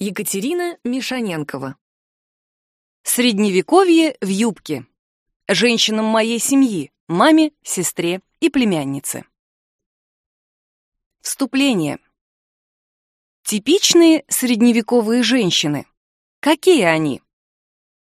Екатерина Мишаненкова. Средневековье в юбке. Женщинам моей семьи, маме, сестре и племяннице. Вступление. Типичные средневековые женщины. Какие они?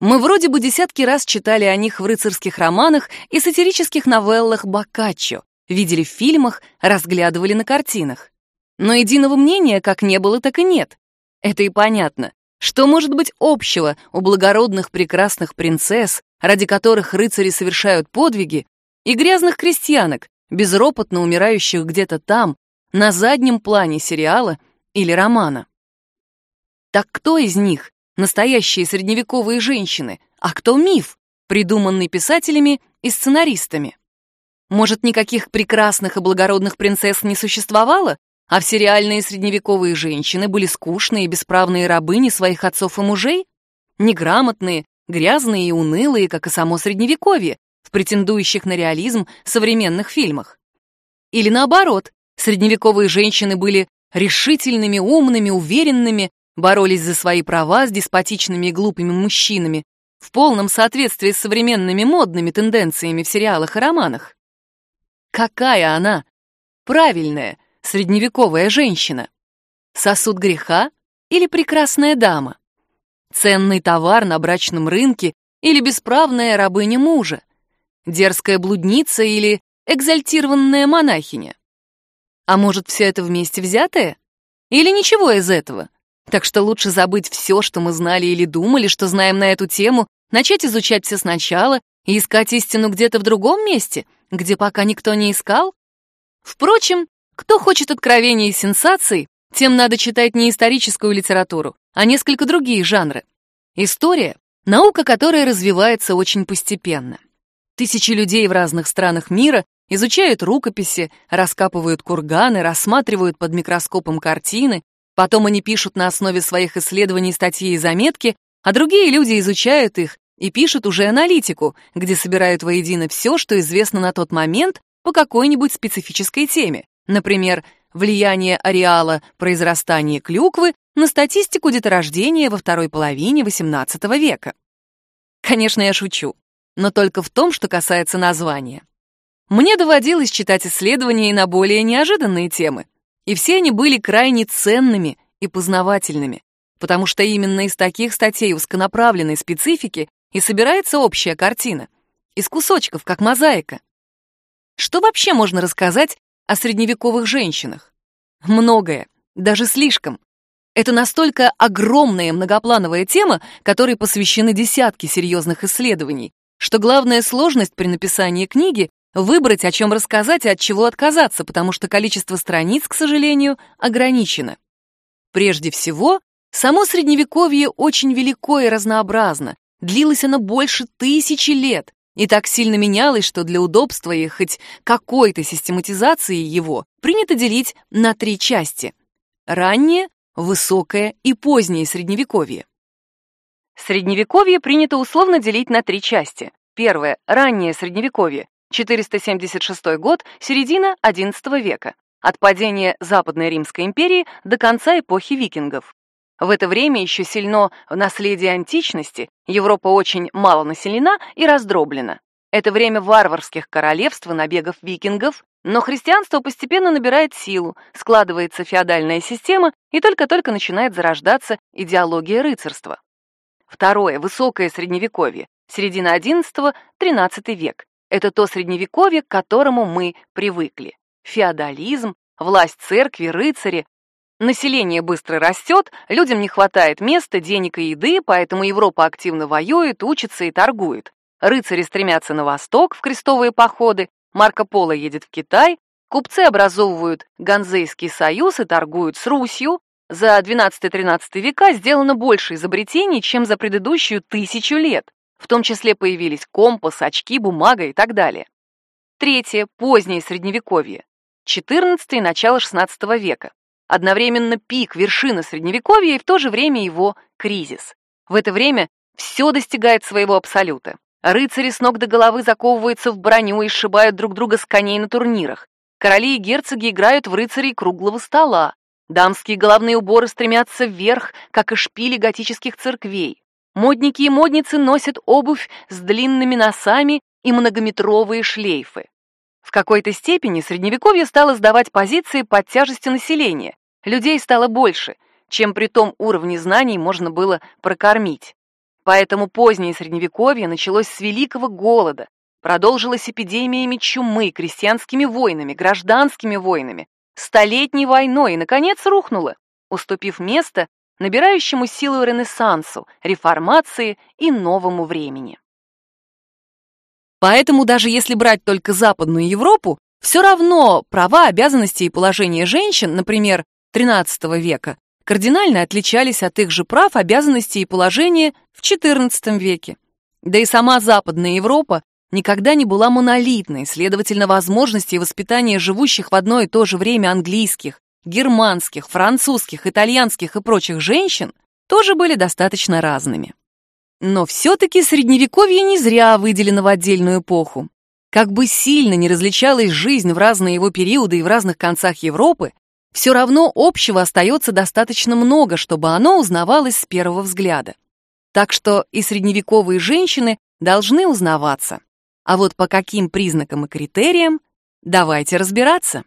Мы вроде бы десятки раз читали о них в рыцарских романах и сатирических новеллах Боккаччо, видели в фильмах, разглядывали на картинах. Но единого мнения как не было, так и нет. Это и понятно. Что может быть общего у благородных прекрасных принцесс, ради которых рыцари совершают подвиги, и грязных крестьянок, безропотно умирающих где-то там, на заднем плане сериала или романа? Так кто из них настоящие средневековые женщины, а кто миф, придуманный писателями и сценаристами? Может, никаких прекрасных и благородных принцесс не существовало, а все реальные средневековые женщины были скучные и бесправные рабыни своих отцов и мужей? Неграмотные, грязные и унылые, как и само средневековье, в претендующих на реализм современных фильмах. Или наоборот, средневековые женщины были решительными, умными, уверенными, боролись за свои права с деспотичными и глупыми мужчинами, в полном соответствии с современными модными тенденциями в сериалах и романах. Какая она? Правильная, средневековая женщина? Сосуд греха или прекрасная дама? Ценный товар на брачном рынке или бесправная рабыня мужа? Дерзкая блудница или экзальтированная монахиня? А может, все это вместе взятое? Или ничего из этого? Так что лучше забыть все, что мы знали или думали, что знаем на эту тему, начать изучать все сначала и искать истину где-то в другом месте, где пока никто не искал? Впрочем, кто хочет откровений и сенсаций, тем надо читать не историческую литературу, а несколько другие жанры. История — наука, которая развивается очень постепенно. Тысячи людей в разных странах мира изучают рукописи, раскапывают курганы, рассматривают под микроскопом картины, потом они пишут на основе своих исследований статьи и заметки, а другие люди изучают их и пишут уже аналитику, где собирают воедино все, что известно на тот момент по какой-нибудь специфической теме. Например, влияние ареала произрастания клюквы на статистику деторождения во второй половине XVIII века. Конечно, я шучу, но только в том, что касается названия. Мне доводилось читать исследования и на более неожиданные темы, и все они были крайне ценными и познавательными, потому что именно из таких статей узконаправленной специфики и собирается общая картина, из кусочков, как мозаика. Что вообще можно рассказать о средневековых женщинах. Многое, даже слишком. Это настолько огромная многоплановая тема, которой посвящены десятки серьезных исследований, что главная сложность при написании книги — выбрать, о чем рассказать и от чего отказаться, потому что количество страниц, к сожалению, ограничено. Прежде всего, само Средневековье очень велико и разнообразно, длилось оно больше тысячи лет, и так сильно менялось, что для удобства и хоть какой-то систематизации его принято делить на три части — раннее, высокое и позднее Средневековье. Средневековье принято условно делить на три части. Первое — раннее Средневековье, 476 год, середина XI века, от падения Западной Римской империи до конца эпохи викингов. В это время еще сильно наследие античности, Европа очень мало населена и раздроблена. Это время варварских королевств и набегов викингов, но христианство постепенно набирает силу, складывается феодальная система и только-только начинает зарождаться идеология рыцарства. Второе, высокое средневековье, середина XI-XIII век. Это то средневековье, к которому мы привыкли. Феодализм, власть церкви, рыцари, Население быстро растет, людям не хватает места, денег и еды, поэтому Европа активно воюет, учится и торгует. Рыцари стремятся на восток в крестовые походы, Марко Поло едет в Китай, купцы образовывают Ганзейский союз и торгуют с Русью. За 12-13 века сделано больше изобретений, чем за предыдущую тысячу лет. В том числе появились компас, очки, бумага и так далее. Третье позднее средневековье. 14 и начало 16 века. Одновременно пик, вершина средневековья и в то же время его кризис. В это время все достигает своего абсолюта. Рыцари с ног до головы заковываются в броню и сшибают друг друга с коней на турнирах. Короли и герцоги играют в рыцарей круглого стола. Дамские головные уборы стремятся вверх, как и шпили готических церквей. Модники и модницы носят обувь с длинными носами и многометровые шлейфы. В какой-то степени средневековье стало сдавать позиции под тяжестью населения. Людей стало больше, чем при том уровне знаний можно было прокормить. Поэтому позднее средневековье началось с великого голода, продолжилось эпидемиями чумы, крестьянскими войнами, гражданскими войнами, столетней войной и, наконец, рухнуло, уступив место набирающему силу Ренессансу, реформации и новому времени. Поэтому даже если брать только Западную Европу, все равно права, обязанности и положение женщин, например, XIII века, кардинально отличались от их же прав, обязанностей и положения в XIV веке. Да и сама Западная Европа никогда не была монолитной, следовательно, возможности воспитания живущих в одно и то же время английских, германских, французских, итальянских и прочих женщин тоже были достаточно разными. Но все-таки Средневековье не зря выделено в отдельную эпоху. Как бы сильно не различалась жизнь в разные его периоды и в разных концах Европы, все равно общего остается достаточно много, чтобы оно узнавалось с первого взгляда. Так что и средневековые женщины должны узнаваться. А вот по каким признакам и критериям, давайте разбираться.